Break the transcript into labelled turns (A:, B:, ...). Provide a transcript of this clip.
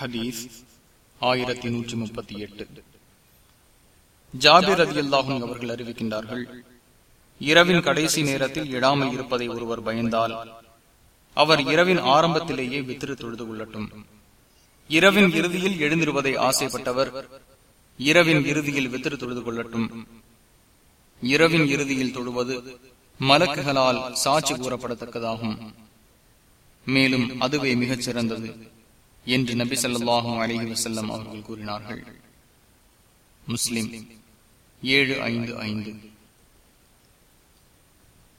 A: ஹதீஸ் ஆயிரத்தி நூற்றி முப்பத்தி எட்டு. ஜாபிர் அதி அல்லாஹும் அவர்கள் அறிவிக்கின்றார்கள் இரவின் கடைசி நேரத்தில் இடாமல் இருப்பதை ஒருவர் பயந்தால் அவர் இரவின் ஆரம்பத்திலேயே வித்திரு தொழுது கொள்ளட்டும். இரவின் இறுதியில் எழுந்திருவதை ஆசைப்பட்டவர் இரவின் இறுதியில் வித்திரு தொழுது கொள்ளட்டும். இரவின் இறுதியில் தொழுவது மலக்குகளால் சாட்சி கூறப்படத்தக்கதாகும். மேலும் அதுவே மிகச் சிறந்தது என்று நபி சொல்லாஹும் அலஹி வசல்லம் அவர்கள் கூறினார்கள். முஸ்லிம் ஏழு ஐந்து ஐந்து.